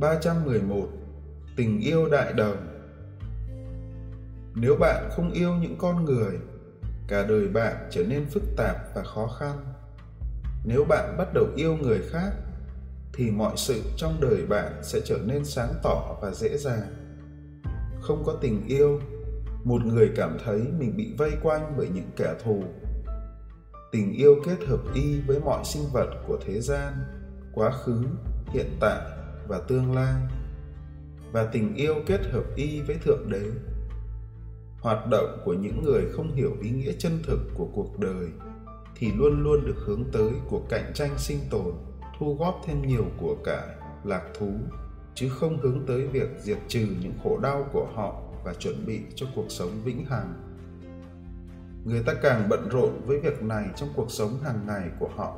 311 Tình yêu đại đồng Nếu bạn không yêu những con người, cả đời bạn trở nên phức tạp và khó khăn. Nếu bạn bắt đầu yêu người khác, thì mọi sự trong đời bạn sẽ trở nên sáng tỏ và dễ dàng. Không có tình yêu, một người cảm thấy mình bị vây quanh bởi những kẻ thù. Tình yêu kết hợp y với mọi sinh vật của thế gian, quá khứ, hiện tại và tương lai, và tình yêu kết hợp y với thượng đế. Hoạt động của những người không hiểu ý nghĩa chân thực của cuộc đời thì luôn luôn được hướng tới cuộc cạnh tranh sinh tồn, thu góp thêm nhiều của cải lạc thú, chứ không hướng tới việc diệt trừ những khổ đau của họ và chuẩn bị cho cuộc sống vĩnh hằng. Người ta càng bận rộn với việc này trong cuộc sống hàng ngày của họ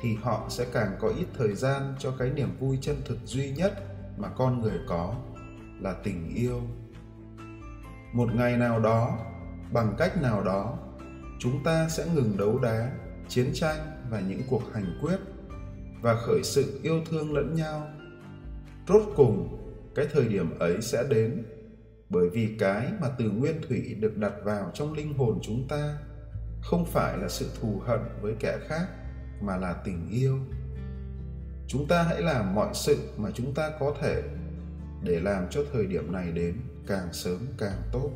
thì họ sẽ càng có ít thời gian cho cái niềm vui chân thực duy nhất mà con người có, là tình yêu. Một ngày nào đó, bằng cách nào đó, chúng ta sẽ ngừng đấu đá, chiến tranh và những cuộc hành quyết và khởi sự yêu thương lẫn nhau. Rốt cùng, cái thời điểm ấy sẽ đến, bởi vì cái mà từ nguyên thủy được đặt vào trong linh hồn chúng ta không phải là sự thù hận với kẻ khác mà là tình yêu. Chúng ta hãy làm mọi sự mà chúng ta có thể để làm cho thời điểm này đến càng sớm càng tốt.